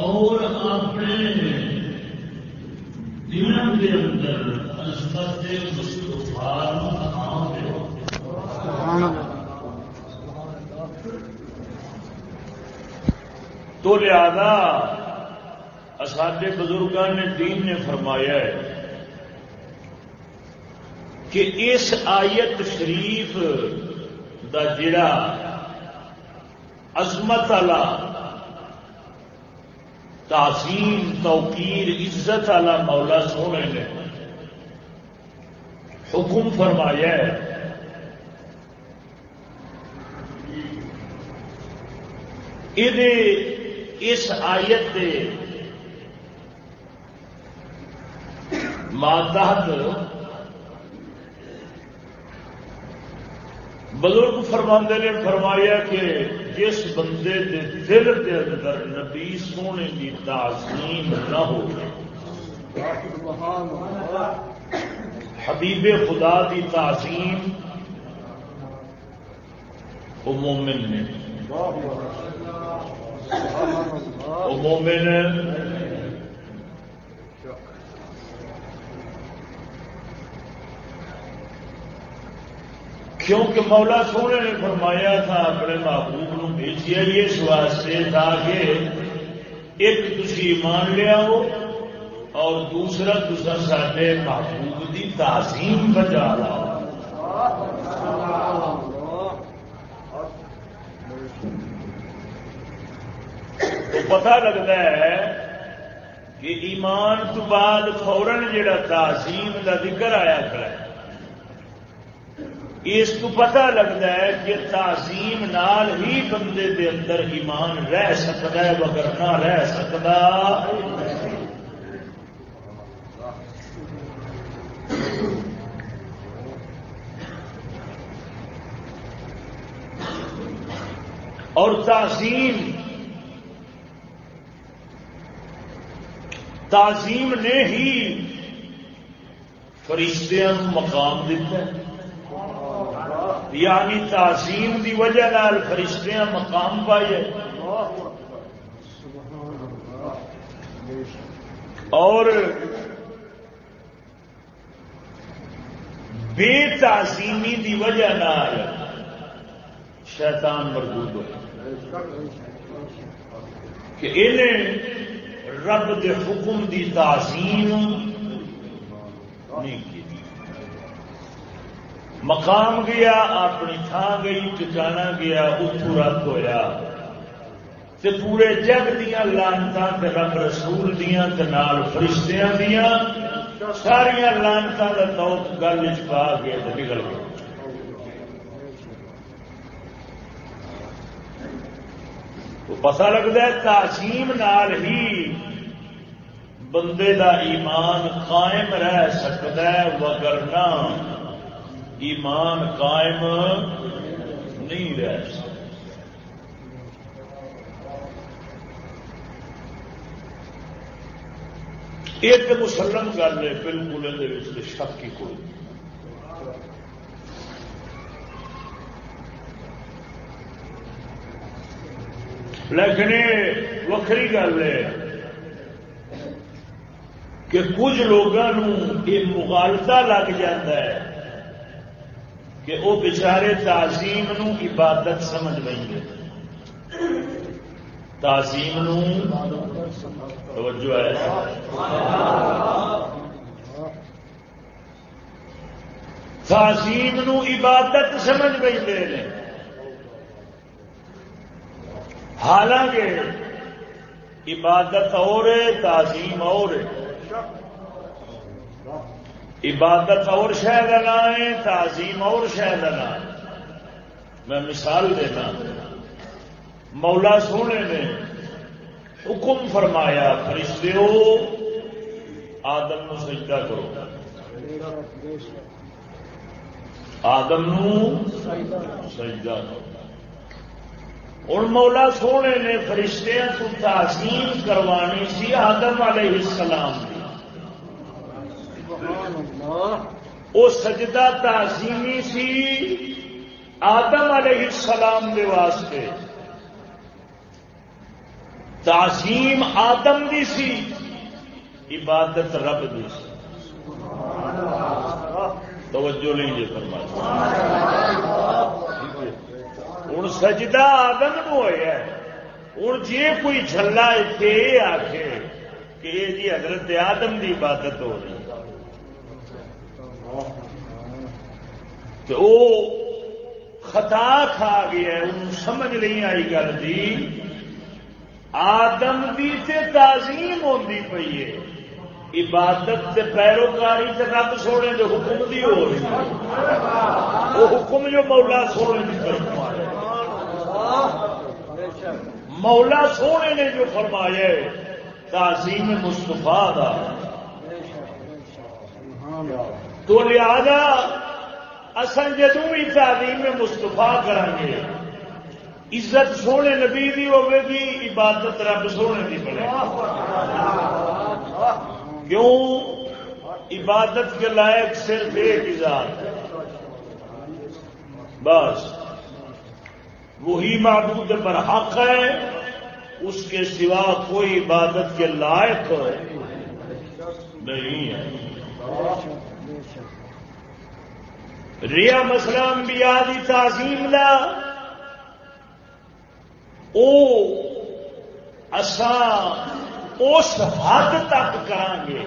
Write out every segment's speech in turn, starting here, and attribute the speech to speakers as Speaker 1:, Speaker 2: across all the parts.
Speaker 1: اور اپنے دلوں کے اندر مقام دے تو لہذا اساتذ بزرگوں نے دین نے فرمایا ہے کہ اس آیت شریف دا جڑا عظمت والا تعظیم، توقیر، عزت والا مولا سونے نے حکم فرمایا ہے۔ یہ اس آیت دے ماتحت بزرگ فرماندے نے فرمایا کہ جس بندے دے دل دے اندر نبی سونے کی تعظیم نہ ہو حبیب خدا کی تعظیم وہ مومن نے۔ وہ مومن کیونکہ مولا سونے نے فرمایا تھا، اپنے محبوب نو بھیجیا اس واسطے تاکہ ایک تھی ایمان لیا ہو اور دوسرا دوسرا سارے محبوب کی تعظیم بجا لاؤ۔ پتا لگتا ہے کہ ایمان تو بعد فورن جڑا تعظیم کا ذکر آیا کر۔ اس کو پتا لگتا ہے کہ تعظیم نال ہی بندے دے اندر ایمان رہ سکتا ہے، مگر نہ رہ سکتا۔ اور تعظیم تعظیم نے ہی فرشتوں مقام دیتا ہے۔ یعنی تعظیم دی وجہ نال فرشتیاں مقام پائے۔ اور بے تعظیمی دی وجہ نال شیطان مردود ہو کہ انہیں رب دے حکم دی تعظیم نہیں کی۔ مقام گیا، اپنی تھان گئی ٹکانا گیا اتو رد ہوا پورے جگ دیا لانتا رب رسول دیا نال فرشتیاں دیا ساریا لانتا کا توت گل پا کے نکل گیا پتا لگتا ہے تعظیم نال ہی بندے دا ایمان قائم رہ سکتا ہے وگرنا ایمان قائم نہیں رہ سکتا۔ ایک مسلم گل ہے، بالکل شک کی کوئی۔ لیکن وکری گل ہے کہ کچھ لوگوں یہ مغالتا لگ جاتا ہے۔ کہ وہ بچارے تعظیم نو عبادت سمجھ لیں گے۔ تعظیم نو توجہ ہے۔ تعظیم نو عبادت سمجھ بیٹھے حالانکہ عبادت اور ہے، تعظیم اور ہے۔ عبادت اور شہ کا ہے، تعظیم اور شہ کا نام۔ میں مثال دینا مولا سونے نے حکم فرمایا، فرشتے ہو، آدم نو سجدہ کرو۔ آدم نو سجدہ کرو۔ ہوں مولا سونے نے فرشتیاں کو تعظیم کروانی سی، آدم علیہ السلام کی وہ سجدہ تعظیمی سی آدم علیہ السلام دے واسطے۔ تعظیم آدم دی سی، عبادت رب دی سی۔ توجہ نہیں جی فرما ہوں سجدہ آدم ہوا ہوں جی کوئی جلا اتنے یہ آخ کہ یہ جی حضرت آدم کی عبادت ہو رہی۔ تو خطا کھا گیا ان سمجھ نہیں آئی گل جی آدم دی تے تعظیم ہوتی پی ہے۔ عبادت تے پیروکاری تے رب سونے دے حکم دی ہو رہی وہ حکم جو مولا سونے کی طرف مولا سونے نے جو فرمایا تعظیم مستفا دا۔ تو لہذا اصل جدو بھی تعلیم مستفا کریں گے عزت سونے نبی دی ہوے گی، عبادت رب سونے دی بنے کیوں؟ عبادت کے لائق صرف ایک ذات۔ ہے بس۔ وہی معبود پر حق ہے، اس کے سوا کوئی عبادت کے لائق نہیں ہے۔ ریا مسلم بھی آدھی تعظیم لا اس حد تک گے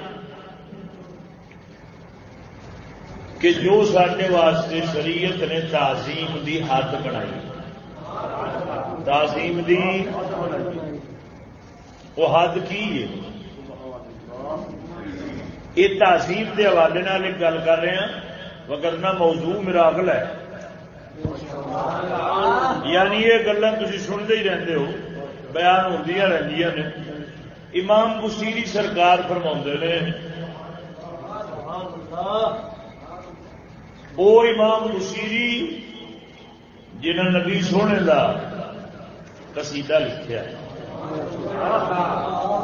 Speaker 1: کہ جو سارے واسطے شریعت نے تعظیم دی حد بنائی۔ تعظیم دی وہ حد کی ہے؟ یہ تعظیم کے حوالے ایک گل کر رہے ہیں۔ وگرنا موضوع میرا اگلا ہے۔ یعنی یہ گلا تھی سنتے ہی رہتے ہو، بیان ہوتی رہی نے۔ امام بسیری سرکار فرما نے وہ امام بسیری جنہوں نبی سونے کا کسیدہ لکھا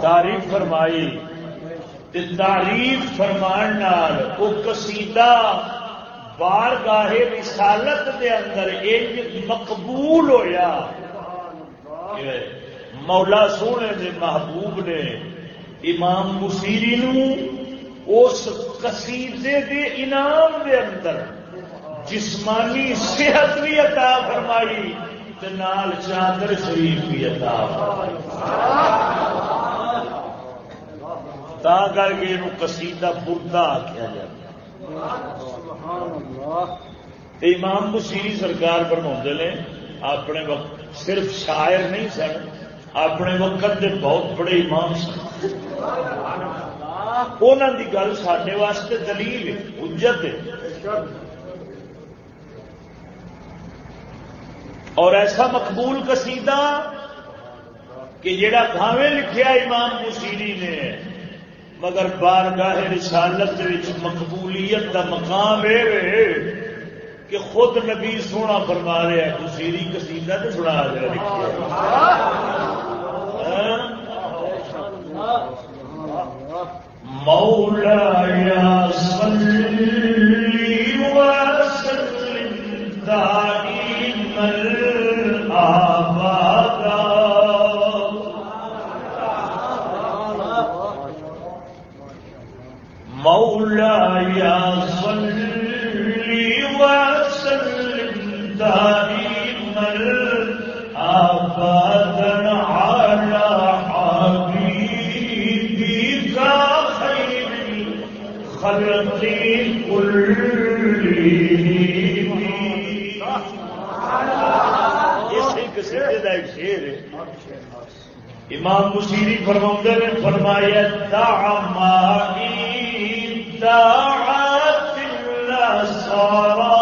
Speaker 1: تعریف فرمائی تعریف فرمان وہ کسیدہ بار گاہے رسالت دے اندر ایک مقبول ہویا۔ مولا سونے دے محبوب نے امام مسیری نو اس قصیدے دے انعام دے اندر جسمانی صحت بھی عطا فرمائی نال چادر شریف بھی عطا فرمائی۔ تا کر کے یہ قصیدہ بردہ آخیا جاتا۔ امام بسیری سرکار نے اپنے وقت صرف شاعر نہیں سن اپنے وقت کے بہت بڑے امام سن۔ انہوں کی گل سڈے واسطے دلیل اجت اور ایسا مقبول قصیدہ کہ جڑا کھاوے لکھیا امام مسیری نے مگر بارگاہ رسالت مقبولیت کا مقام ہے کہ خود نبی سونا فرما رہا ہے کسیری کسیدہ تو سنا دیا مولا یا صلی وسلم دائما امام مشیری فرما نے فرمایا دعمائی دعت النصارى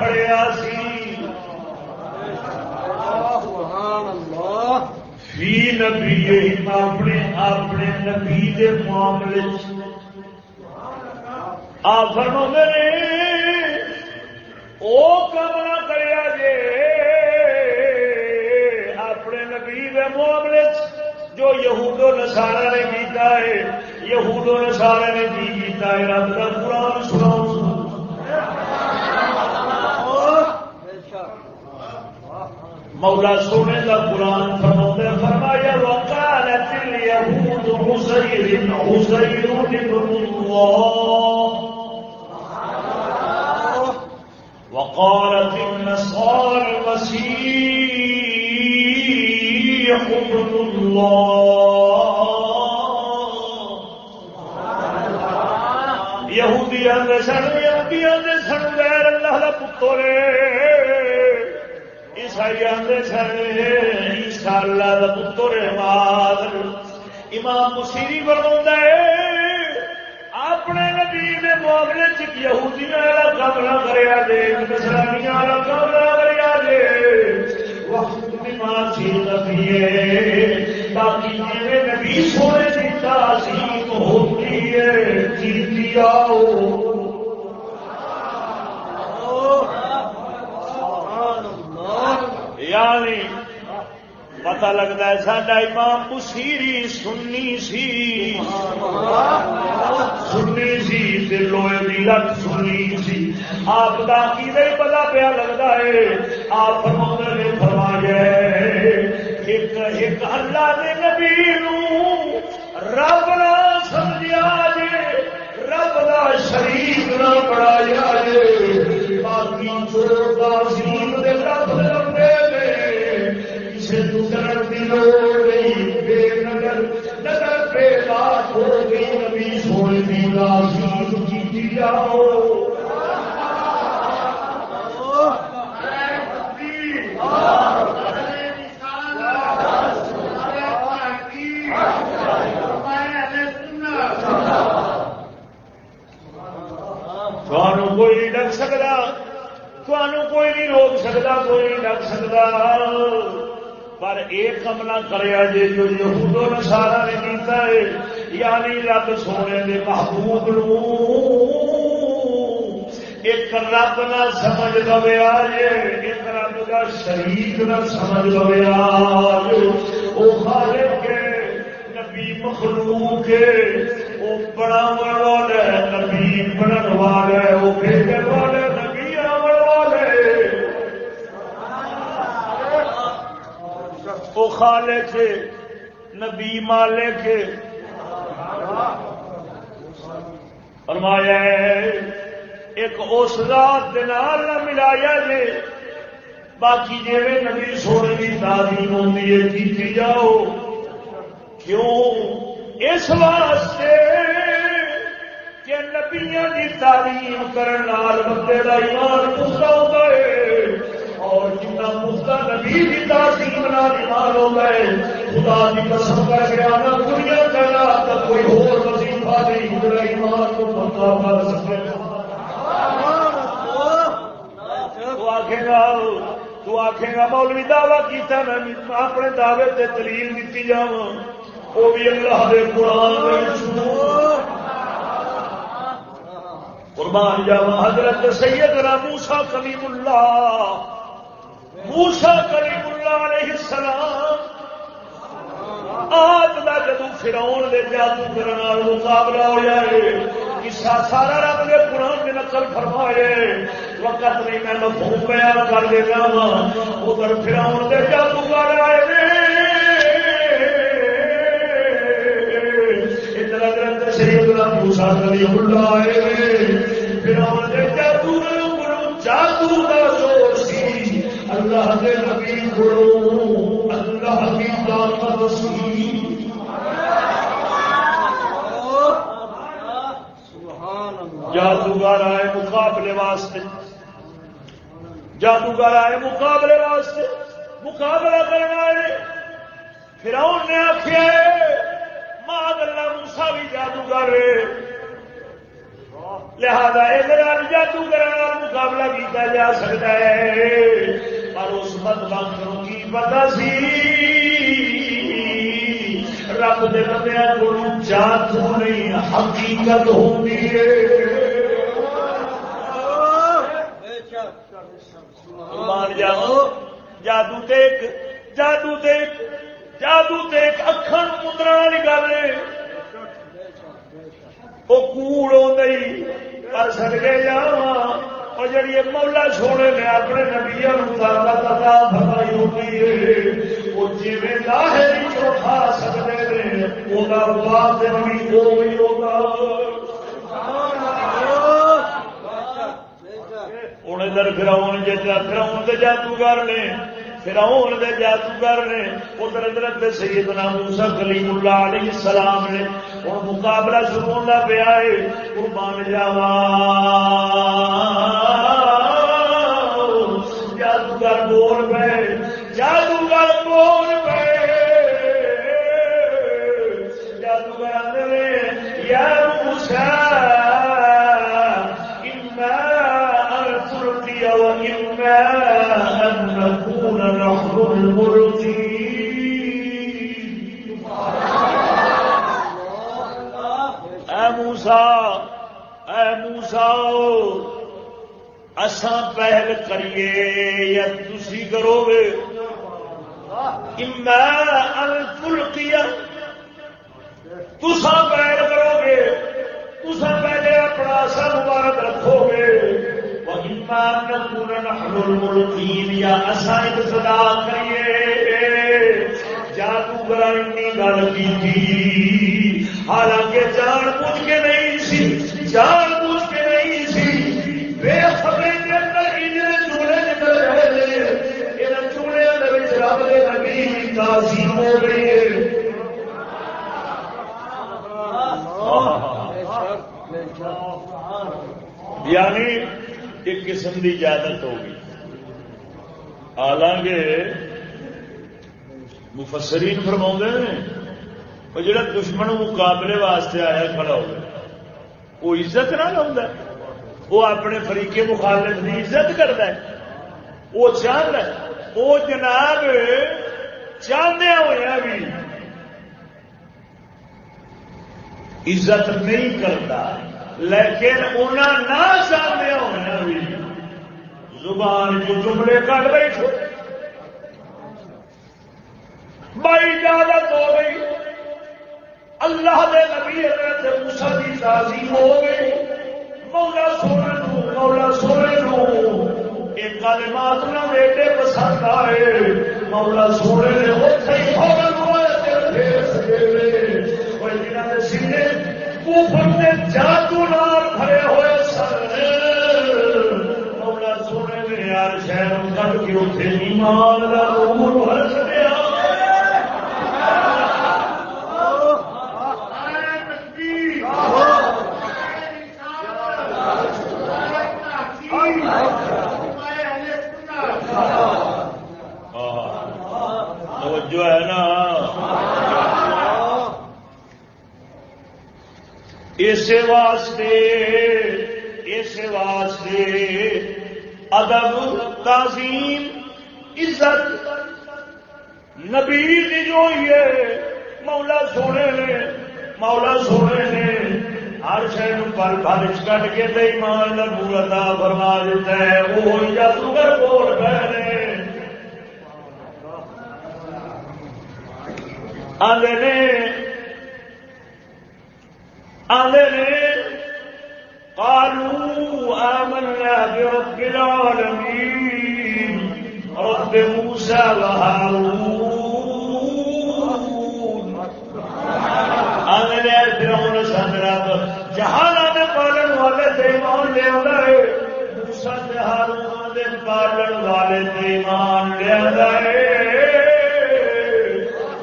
Speaker 1: پڑیا سی۔ فی نبی اپنے اپنے نبی کے معاملے آ فرما نے وہ کام نہ کریا جے اپنے نبی کے معاملے جو یہود و نسارا نے کیتا ہے یہود و نسارا نے کی کیتا ہے رب کا قرآن سناؤ مولا سونے کا قرآن فرما فرمایا، وقالت اليهود عزير عزير ابن الله، وقالت النصارى المسيح ابن الله۔ یہودی آدھے سن، یہودی آدھے سن، غیر اللہ کا پتر عیسائی آدھے سن عیسا اللہ کا پتر ماد امام مسیری بنا اپنے نبی نے معاملے چہودی والا کام نہ کریا جے نسرانی والا کام نہ کریا جے وقت ماں سی نبی باقی جی نبی سونے کی تعظیم ہوتی ہے، جیتی آؤ یعنی پتا لگتا ہے سڈا امام مسیری سنی سی۔ سنی سی لوہے کی لت سنی سی۔ آپ کا کی پتا پیا لگتا ہے؟ آپ فرما نے فرمایا ایک ایک اللہ کے نبی رب نہ سمجھا جے، رب کا شریف نہ بڑھایا جے۔ باقی چور کا رب سونے کی جاؤ کوئی نہیں ڈک سکتا کوئی نہیں روک سکتا کوئی نہیں ڈک سکتا پر ایک کم نہ کریا جے جو یہودو نسارا نے کیتا ہے یعنی رب سونے دے محبوب نو۔ ایک رب نہ سمجھ لو آج، ایک رب کا شریک نہ سمجھ لو آج۔ وہ خالق کے، نبی مخلوق کے۔ وہ بڑا والا ہے نبی بڑھن والا ہے وہ بھیجن والا نبی آن والے۔ وہ خالق نبی مالک کے فرمایا ایک اس رات نال نہ ملایا جے، باقی جی نبی سونے کی تعلیم ہوتی ہے جیتی جاؤ۔ کیوں؟ اس واسطے کہ نبیاں کی تعلیم کرنے بندے کا ایمان پختہ ہوتا ہے، اور جتنا پختہ نبی کی تعلیم نہ ایمان ہوتا ہے، خدا کی قسم کر کے آنا، دنیا کرنا تو کوئی اور وظیفہ ایمان کو کر سکے تو آخے گا تو آخے گا مولوی دعوی کیتا میں اپنے دعوے سے دلیل دیتی جاؤں وہ بھی اللہ دے قرآن قربان جاوا حضرت سیدنا موسا کلیم اللہ موسا کلیم اللہ علیہ السلام آج کا فراؤن دے جادو کرنے مقابلہ ہو جائے۔ قصہ سارا رب نے قرآن میں نقل فرمائے۔ وقت نہیں، میں مفہوم بیان کر دیتا وا ادھر پھر دے جادوگر آئے۔ ادھر ادھر سیدنا موسیٰ کلیم اللہ آئے۔ پھر دے جادوگر جادو کا زور سی۔ اللہ کے نبی گرو اللہ کی طاقت سی۔ جادوگر آئے مقابلے واسطے۔ جادوگر آئے مقابلے واسطے۔ مقابلہ کرنا آئے پھر نے آخیا ماں گلا موسا بھی جادوگر لہذا یہ جادوگر مقابلہ کیا جا سکتا ہے۔ پر اس مت بند کی پتا سی؟ رب دے بندے کو جادو نہیں، حقیقت ہوتی ہے۔ مان جاؤ جادو دیکھ جادو دیکھ جادو دیکھ اکھن مدر والی گل وہ کوڑ آئی پر سڑکے جا اور جڑی مولا سونے نے اپنے نبیا پتا فرمائی ہوتی ہے وہ جی ظاہر کھا سکتے ہیں وہ بات بھی وہ بھی ہوگا ہوں ادھر فراؤن جا فراؤن کے جادوگر نے فراؤن کے جادوگر نے۔ ادھر ادھر سیدنا موسا کلیم اللہ علیہ السلام نے۔ ہوں مقابلہ شروع ہوتا پیا ہے، قربان جاوا موسا اے موسا اساں پہل کریے یا تھی کرو گے کیا تسا پہل کرو گے تسا پہلے اپنا سا مبارک رکھو گے یا اصا ابتدا کریے۔ جادوگر گل کی حالانکہ جان بوجھ کے نہیں سی جان بوجھ کے نہیں سی۔ بے خبریں کے اندر انہیں چوڑے نکل رہے تھے ان چوڑے رب کے نبی تعظیم ہو گئی ہے۔ یعنی ایک قسم کی اجازت ہوگی حالانکہ مفسرین فرما نے، وہ جڑا دشمن مقابلے واسطے آیا کھڑا ہو وہ عزت نہ لاؤں وہ اپنے فریقے مخالف کی عزت کرتا ہے۔ وہ چاہتا ہے۔ وہ جناب چاہدہ ہوا بھی عزت نہیں کرتا لیکن انہیں نہ چاہدہ ہونا بھی زبان جو جملے کٹ بیٹھو بھائی اجازت ہو گئی۔ اللہ دے نبی حضرت موسیٰ کی تعظیم ہو گئی۔ مولا سونے نو، مولا سونے نو۔ ایک کلمات نہ بیٹے پسند آئے۔ مولا سونے نے اتنے ہی فورن ایمان کا امور ہر دیا جو ہے نا اس واسطے اس واسطے ادب تعظیم عزت نبی کی جو ہے مولا سونے نے مولا سونے نے ہر شہر پل پل کٹ کے تو ایمان پورا فرما دیتا ہے وہ جادوگر بول پہ آدھے آدھے نے قالوا آمنا برب العالمين رب موسى وهارون آمنا فرعون سن جہانا نے پالن والے ایمان لیا موسا ہارون دے پالن والے ایمان لیا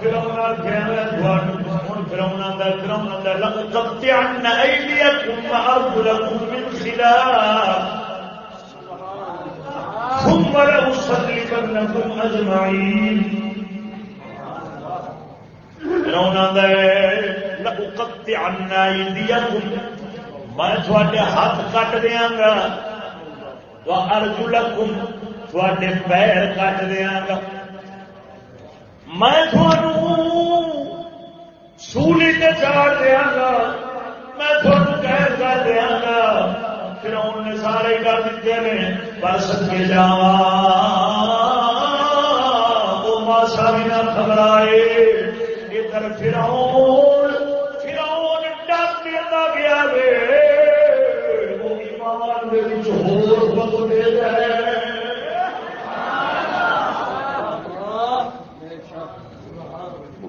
Speaker 1: فرعون میں فرعون دا ايديكم وارجلكم من خلاف ثم لأصلبنكم فرعون دا ايديكم میں تھوڑے ہاتھ کٹ دیا گا ارجلکم تھوڑے پیر کٹ دیا ہاں۔ گا میں سولی تے چاڑ دیا ہاں۔ گا میں تھوڑا قید کر دیا گا پھر نے سارے کر دیتے ہیں پر سکے جا۔ وہ ماسا بھی نہ گھبرائے۔ ادھر فراؤن فراؤن ڈر دیتا گیا وے وہ ایمان دے ہور بدلے گئے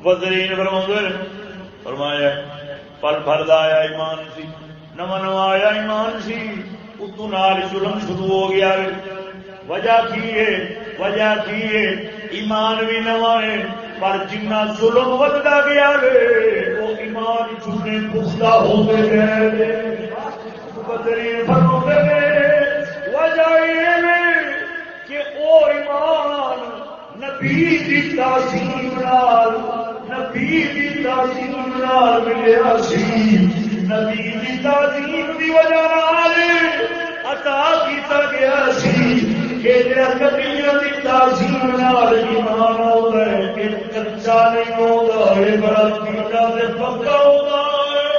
Speaker 1: بدرین فرما فرمایا، پل فرد آیا ایمان سی نو نو آیا ایمان سی اتو نال ظلم شروع ہو گیا وجہ کی ہے؟ وجہ کی ہے؟ ایمان بھی نو ہے، پر جنا ظلم ودتا گیا وہ ایمان چونے پختہ ہو گئے بدرین فرما وجہ یہ کہ او ایمان نبی کی تعظیم نال نبی کی تعظیم نال ملیا سی نبی کی تعظیم کی وجہ نال عطا کیتا گیا سی کہ جڑا نبیوں کی تعظیم نال ایمان آتا ہے کہ کچا نہیں ہے بڑا کیتا تے پکا ہوتا ہے۔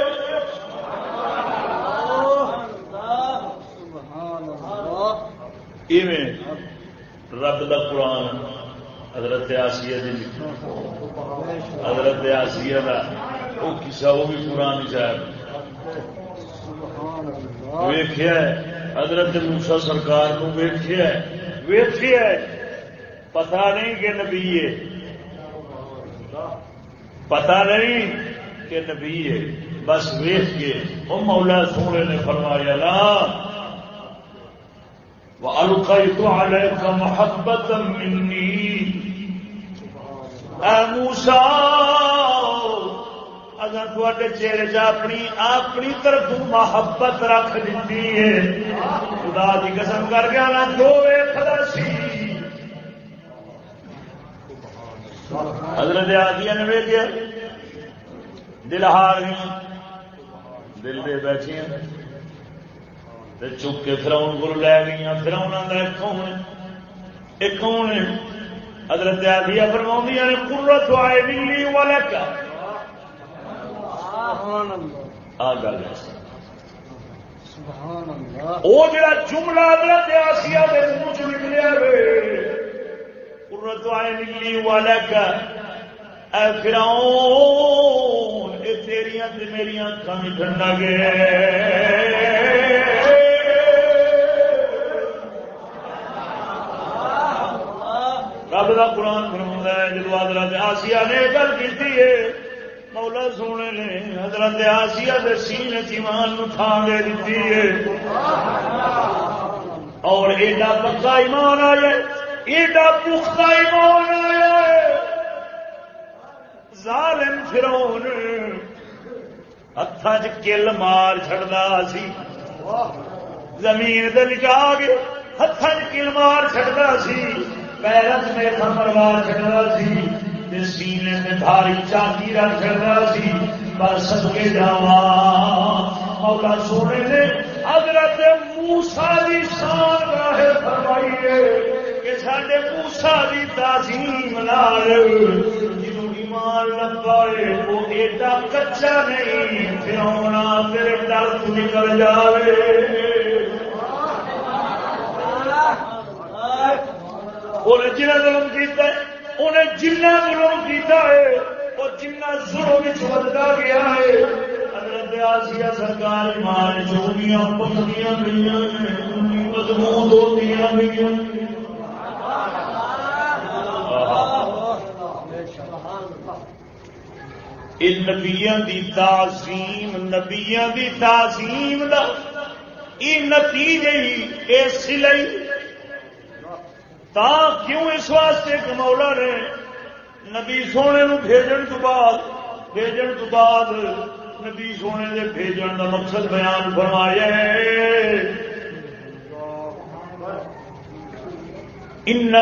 Speaker 1: رب دا قرآن حضرت آسیہ دی حضرت آسیہ دا وہ کسا وہ بھی پرانی صاحب۔ ویخیا حضرت موسا سرکار کو ویخیا ویخیا پتا نہیں کہ نبی ہے۔ پتا نہیں کہ نبی ہے۔ بس ویخ کے وہ مولا سونے نے فرمایا، لا۔ وألقيت عليك محبة مني موسا اگر تے چہرے چ اپنی اپنی طرف محبت رکھ دیتی ہے۔ خدا کی قسم کر کے آنا جو سی حضرت آدیا نے ویکیا دل ہار گئی۔ دل دے بیٹھے چک کے فراؤن کو لے گئی فراؤن کون ایک کون حضرت آدیا فرما نے قرت آئے دلی والا کیا وہ جڑا جملہ حضرت آسیا کے منہ چ نکلیا قرت آئے دلی والا کا اے یہ تیریاں میری اکھان ٹھنڈا گئے رب کا قرآن فرما ہے، جدو حضرت آسیا نے گل کی مولا سونے نے حضرت آسیا کے سین چیمان تھان دے دیتی ہے۔ اور ایڈا پکا ایمان آیا، ایڈا پختہ ایمان آیا۔ ظالم فرون ہاتھ چل مار چڑتا سی۔ زمین دل جا کے ہاتھ چل مار چڑتا سی۔ پیرت میں مروا چڑھا سی سینے میں بھاری چاندی رکھ چڑھا سی، پر سد کے جاوا مولا سونے نے حضرت موسا کی شان راہ فرمائی ہے کہ سارے موسا کی تعظیم لال ایمان لگائے وہ ایڈا کچا نہیں، پھر تیرے ڈر تو نکل جائے انہیں جنہ ظلم کیتا ہے، انہیں جنہ ظلم کیتا ہے وہ جنہ ظلم بچ گیا ہے، حضرت سرکار پکڑیاں گئی ہوتی گئی نبیا دی تعظیم نبیا دی تعظیم دا یہ نتیجے یہ سلئی تا کیوں اس واسطے کمولا نے نبی سونے نو بھیجن تو بعد بھیجن تو بعد نبی سونے دے بھیجن دا مقصد بیان فرمایا ان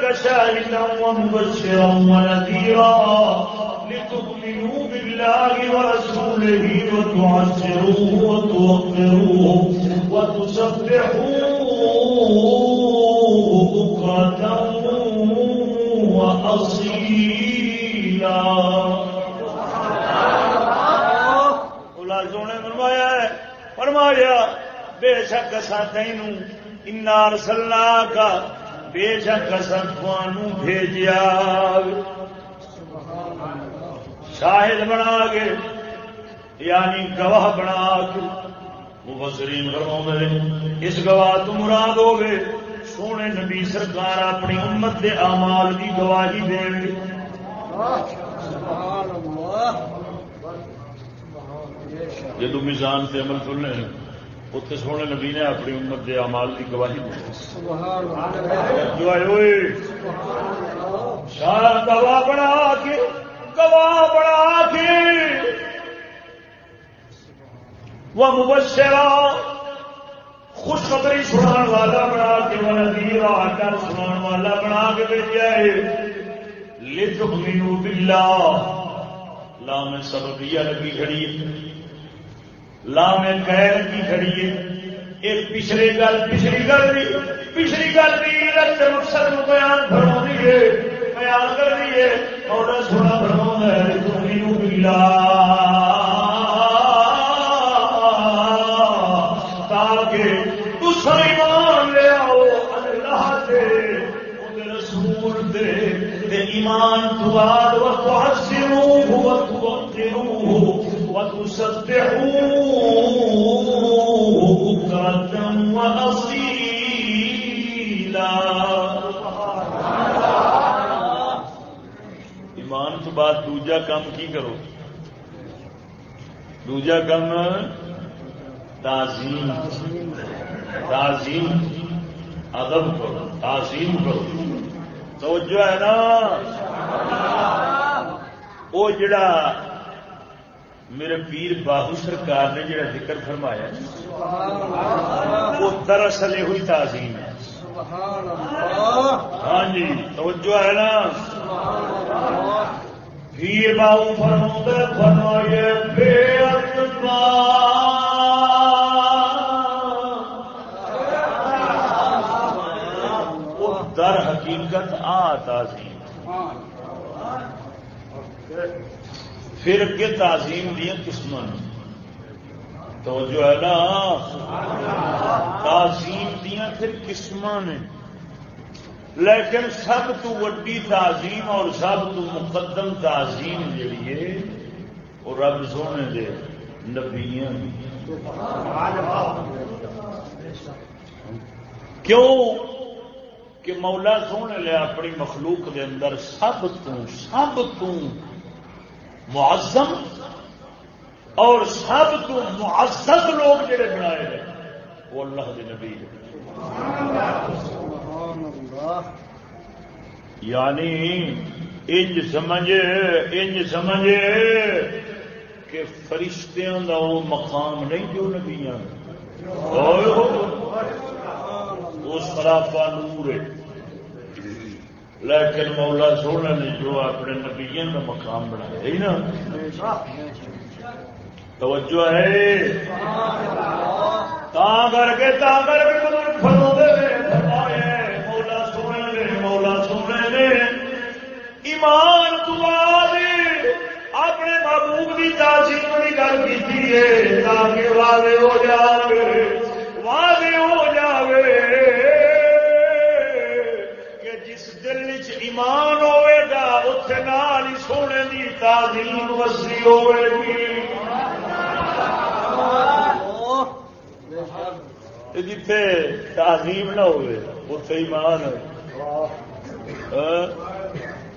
Speaker 1: أرسلناك شاهدا ومبشرا ونذيرا لتؤمنوا بالله ورسوله وتعزروه وتوقروه وتسبحوه بكرة وأصيلا. سونے فرمایا ہے فرمایا بے شک سا تینوں انار سلا کا بے شک بھیجیا۔ شاہد بنا کے یعنی گواہ بنا کے۔ مبصرین فرما اس گواہ تو مراد ہو گئے سونے نبی سرکار اپنی امت دے امال کی گواہی دین گے جدو میزان سے عمل سننے اتنے سونے نبی نے اپنی امت دے امال کی گواہی گواہ بنا کے گواہ بنا کے وہ مبشرا خوشخبری سنا والا بنا کے وہ ندیرا کر سنا والا بنا کے بھیجا ہے لکھ مینو بلا لام سببیا لگی کھڑی لام خیر کی کھڑی ہے۔ ایک پچھلی گل پچھلی گل بھی، پچھلی گل بھی مقصد بیان فرما دیے بیان کر دیے اور سونا فرما ہے تمہیں ملا ایمان لے آؤ اللہ دے رسول دے۔ ایمان تو بعد وقت وقت وقت ایمان تو بعد دوجا کام کی کرو؟ دوجا کام تعظیم تعظیم ادب کرو تعظیم کرو۔ توجہ ہے نا؟ وہ جڑا میرے پیر باہو سرکار نے جڑا ذکر فرمایا وہ دراصل یہ ہوئی تعظیم ہے۔ ہاں جی توجہ ہے نا؟ پیر باہو فرما فرمائے بے در حقیقت آ تعظیم۔ پھر کے تعظیم دیا قسم تو جو ہے نا؟ تعظیم دیا پھر قسم نے۔ لیکن سب تو وڈی تعظیم اور سب تو مقدم تعظیم جیڑی ہے، وہ رب سونے دے نبیاں کیوں؟ کہ مولا سونے لے اپنی مخلوق دے اندر سب تو سب تو معظم اور سب تو معزز لوگ جڑے بنائے ہیں وہ اللہ کے نبی یعنی انج سمجھ انج سمجھ کہ فرشتوں کا وہ مقام نہیں جو نبیا اس خرابہ نور ہے۔ لیکن مولا سونا نے جو اپنے نبیوں کا مقام بنایا ہی نا. توجہ ہے. کر کے کر کے مولا سونے نے، مولا سونے نے ایمان اپنے محبوب کی تعظیم کی گل کی تاکہ واضح ہو جائے. اتنے نال ہی سونے کی تعلیم وسی ہوئے گی جتھے تعظیم نہ ہوئے اتے ایمان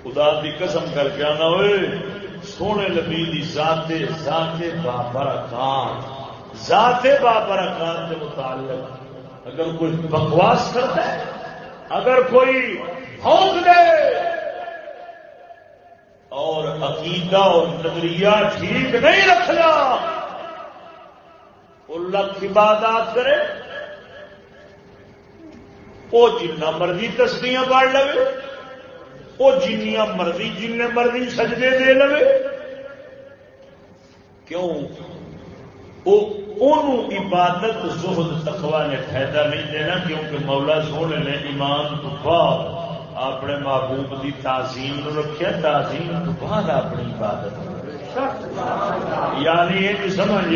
Speaker 1: خدا دی قسم کر کے آنا ہوئے سونے نبی دی ذات ذات بابرکان ذات بابرکان کے متعلق اگر کوئی بکواس کرتا ہے اگر کوئی ہونک دے اور عقیدہ اور نظریہ ٹھیک نہیں رکھنا۔ اللہ کی عبادات کرے۔ وہ جنا مرضی تسبیاں پڑھ لو وہ جنیا مرضی جن مرضی سجدے دے لو کیوں؟ عبادت، زہد تقوا نے فائدہ نہیں دینا کیونکہ مولا سونے نے ایمان تو بعد اپنے محبوب کی تعظیم رکھا تعظیم تو بعد اپنی عبادت یعنی یہ سمجھ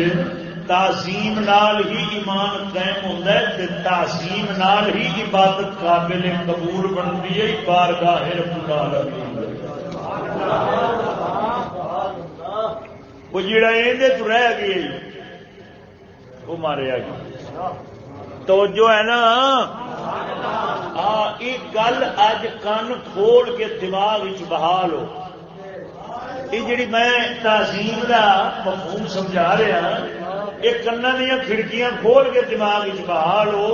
Speaker 1: تعظیم نال ہی ایمان قائم ہوتا ہے تعظیم نال ہی عبادت قابل قبول بنتی ہے بار گاہر وہ جڑا یہ تو رہ گئی، وہ مارے گیا تو جو ہے نا؟ ہاں، ایک گل اج کن کھول کے دماغ بحال ہو یہ جڑی میں تعظیم کا مفہوم سمجھا رہا ہاں، یہ کنا دیا کھڑکیاں کھول کے دماغ بحال ہو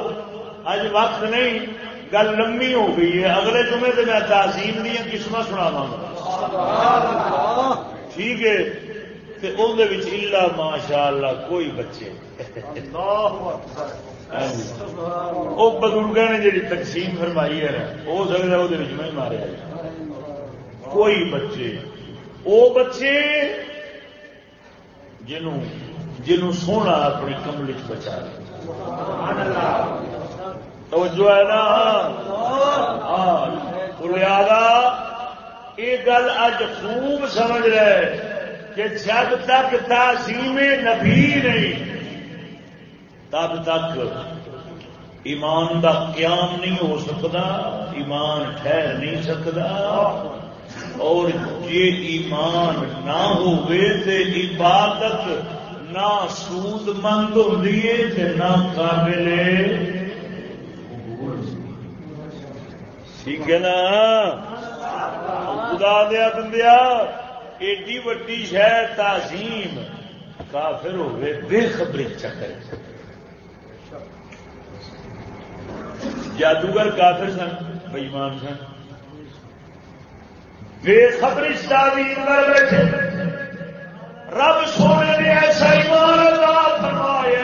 Speaker 1: اج وقت نہیں، گل لمبی ہو گئی ہے۔ اگلے جمعے سے میں تعظیم دیا قسم سنا ٹھیک ہے الا ماشاء اللہ کوئی بچے۔ وہ بزرگ نے جی تقسیم فرمائی ہے ہو سکتا وہ میں ماریا کوئی بچے وہ بچے جنوں جنوں سونا اپنی کمل چ بچا جو ہے نا لہذا یہ گل اج خوب سمجھ رہے کہ جب تک تعظیم نبی نہیں تب تک ایمان کا قیام نہیں ہو سکتا، ایمان ٹھہر نہیں سکتا۔ اور یہ ایمان نہ ہوئے تے عبادت نہ سود مند ہوتی ہے نہ قابل ٹھیک ہے نا؟ خدا دیا بندیا ایڈی وڈی شہر تعظیم کافر ہوئے، بے خبری چکر۔ جادوگر کافر سن بےمان سن۔ بے خبری تعظیم کر بیٹھے رب سونے نے ایسا ایمان اللہ فرمایا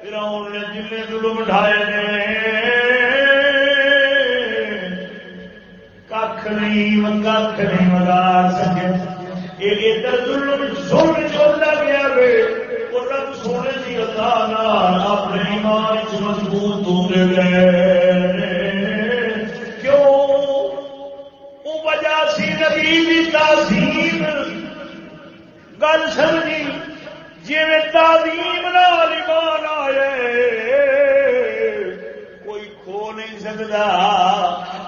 Speaker 1: پھر نے جن ظلم اٹھائے نے۔ کھ نہیں کھ نہیں مگا سکے۔ یہ ظلم سن چلتا گیا وے۔ سونے اپنے ایمان چ مضبوط ہوتے گئے۔ کیوں؟ وہ وجہ سی نبی کی تاثیر گل سمجھی جی تعلیم نال ایمان آئے، کوئی کھو نہیں سکتا۔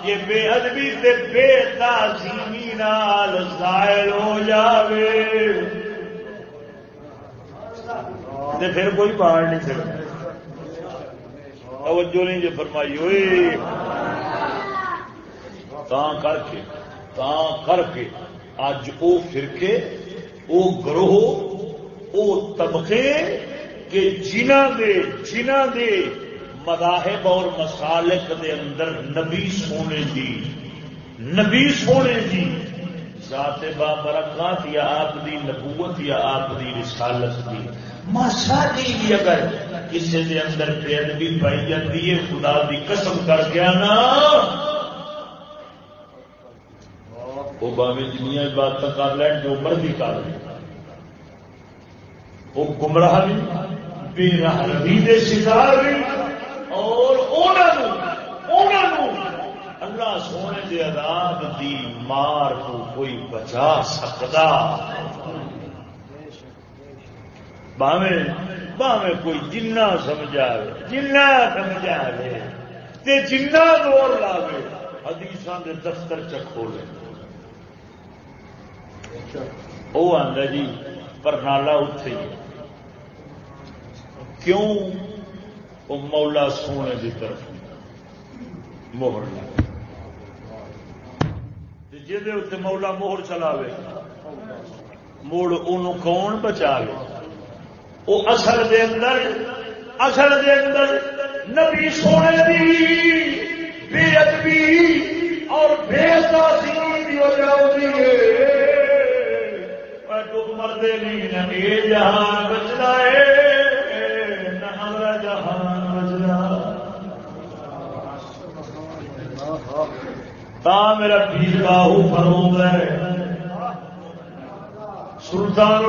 Speaker 1: یہ بے ادبی سے بے تعظیمی نال ظاہر ہو جاوے۔ تے پھر کوئی پاڑ نہیں سکتا توجہ نہیں جو فرمائی ہوئی۔ تا کر کے تا کر کے اج او فرقے، او گروہ، او طبقے کہ جنہ دے جنہ دے مذاہب اور مسالک دے اندر نبی سونے جی نبی سونے جی ذات بابرکات یا آپ دی نبوت یا آپ دی رسالت دی۔ ماسالی بھی اگر کسی دے اندر بے ادبی پائی جاتی ہے، خدا دی قسم کر گیا نا۔ وہ باوے جنیا بات کر لین، جو مرضی کر لیں وہ گمراہ بھی، بے راہ روی دے شکار بھی۔ اور اللہ سونے کے عذاب دی مار کو کوئی بچا سکتا باوے باوے کوئی جنا سمجھا جنا سمجھا تے جنہ زور لاوے حدیث کے دفتر چکھو لے وہ آدھا جی پرنالا اتے کیوں؟ وہ مولا سونے کی طرف موہر لگا جی مولا موہر چلاوے مڑ ان کون بچا لے وہ اصل دے اندر اصل دے اندر نبی سونے دی، بے ادبی اور بے تاثیر وجہ ہوتی ہے۔ مردے نہیں نہ یہ جہان بچنا ہے، نہ ہمارا جہان بچنا تا میرا پیر باہو فرمود ہے سلطان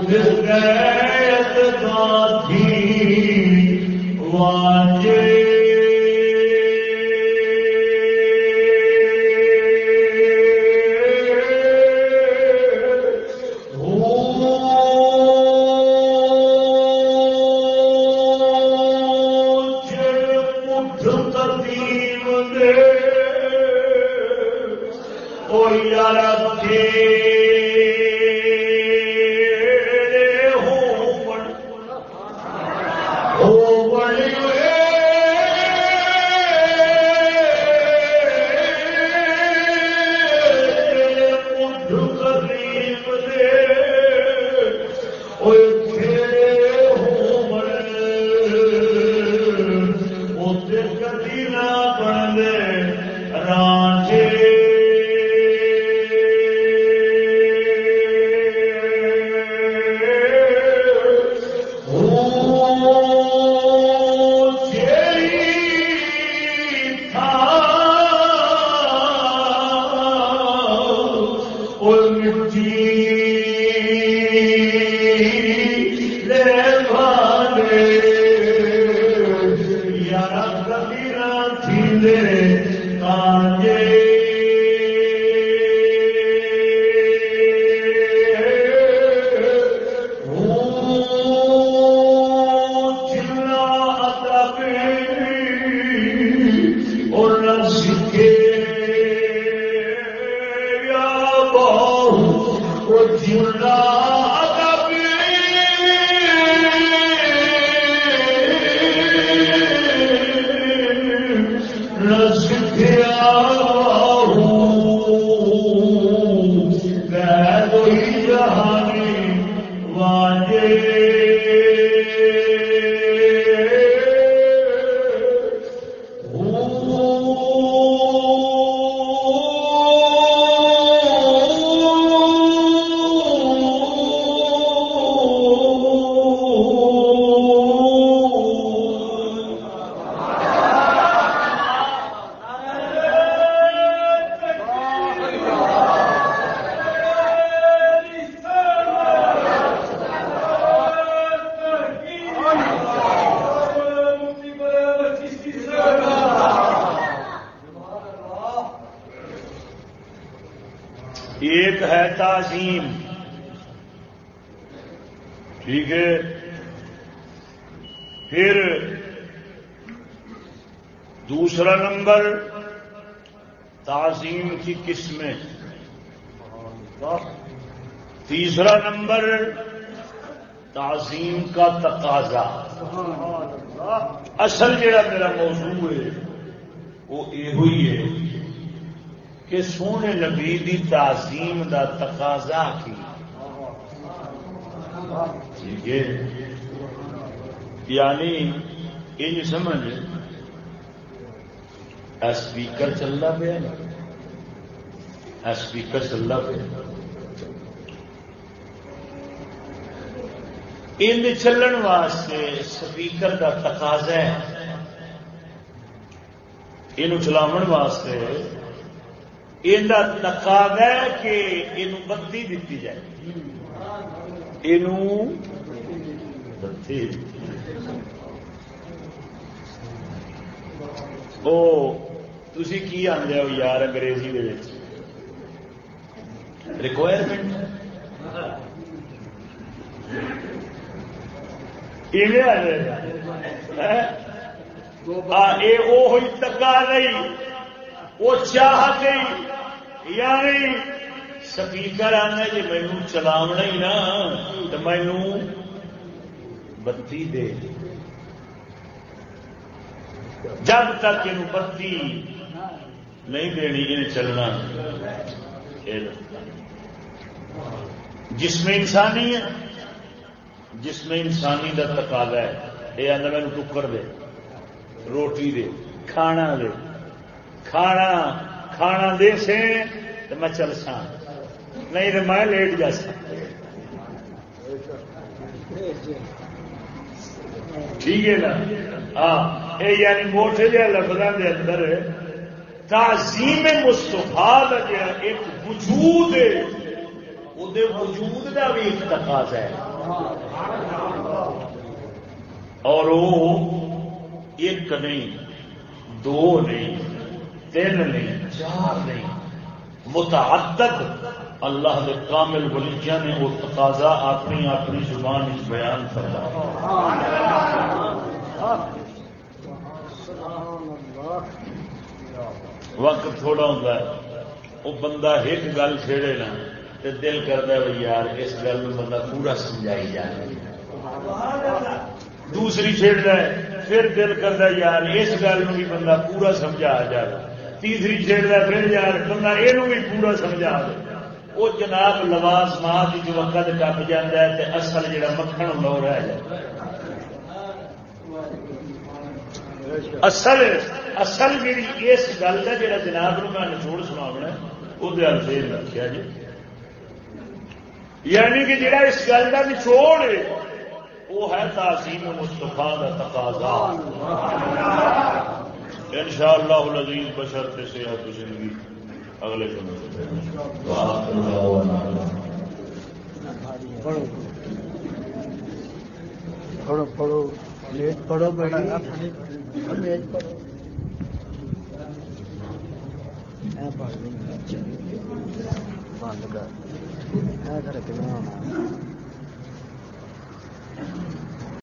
Speaker 1: جس گیت دادی واد ایک ہے تعظیم۔ ٹھیک ہے۔ پھر دوسرا نمبر، تعظیم کی قسمیں۔ تیسرا نمبر، تعظیم کا تقاضا۔ اصل جڑا میرا موضوع ہے، وہ یہ ہے کہ سونے نبی دی تعظیم دا تقاضا کی؟ ٹھیک ہے۔ یعنی یہ سمجھ۔ اسپیکر چلتا پیا اسپیکر چلتا پیا۔ ان چلن واسطے سپیکر کا تقاضا ہے۔ یہ چلاو واسطے یہ تقاضا ہے کہ یہ بتی دیتی جائے۔ یہ بتی وہ تھی کی آدھے ہو یار انگریزی ریکوائرمنٹ یہ تکا نہیں۔ وہ چاہ گئی۔ یا سپیکر آنا جی مینو چلاونا ہی نا، تو مینو بتی دے۔ جب تک یہ بتی نہیں دینی یہ چلنا۔ جس میں انسانی ہے۔ جس میں انسانی کا تقاضا ہے۔ یہ آدھا مینو ٹکر دے، روٹی دے، کھانا دے۔ کھانا کھانا دے سے تو میں چل سا نہیں تو میں لیٹ جا سا ٹھیک ہے نا؟ ہاں یہ یعنی موٹے جہاں لفظوں کے اندر تعظیم مستفا کا جا ایک وجود ہے وہ وجود کا بھی ایک تقاضا ہے۔ اور وہ ایک نہیں، دو نہیں۔ تین نہیں چار نہیں، متعدد اللہ کے کامل ولیجا نے وہ تقاضا اپنی اپنی زبان بیان کرتا وقت تھوڑا ہوتا ہے، وہ بندہ ایک گل چھیڑے نا تو دل کرتا ہے یار، اس گل میں بندہ پورا سمجھائی جائے دوسری چھیڑتا ہے، پھر دل کرتا ہے یار، اس گل میں بھی بندہ پورا سمجھا جائے تیسری چھیڑتا ہے پھر یار بندہ یہ بھی پورا سمجھا دے۔ وہ جناب لواز ماں کی جو وقت ٹپ جاتا ہے تو اصل جڑا مکھن لو رہ جائے۔ اصل اصل جی اس گل کا جڑا جناب نو میں نچوڑ سنا وہ رکھا جی۔ یعنی کہ جڑا اس گل کا نچوڑ ہے وہ ہے تعظیم مستفا کا تقاضا۔ ان شاء اللہ لذیذ بشر سے صحت و زندگی اگلے
Speaker 2: پڑھو پڑھو لیٹ پڑھو بند کر۔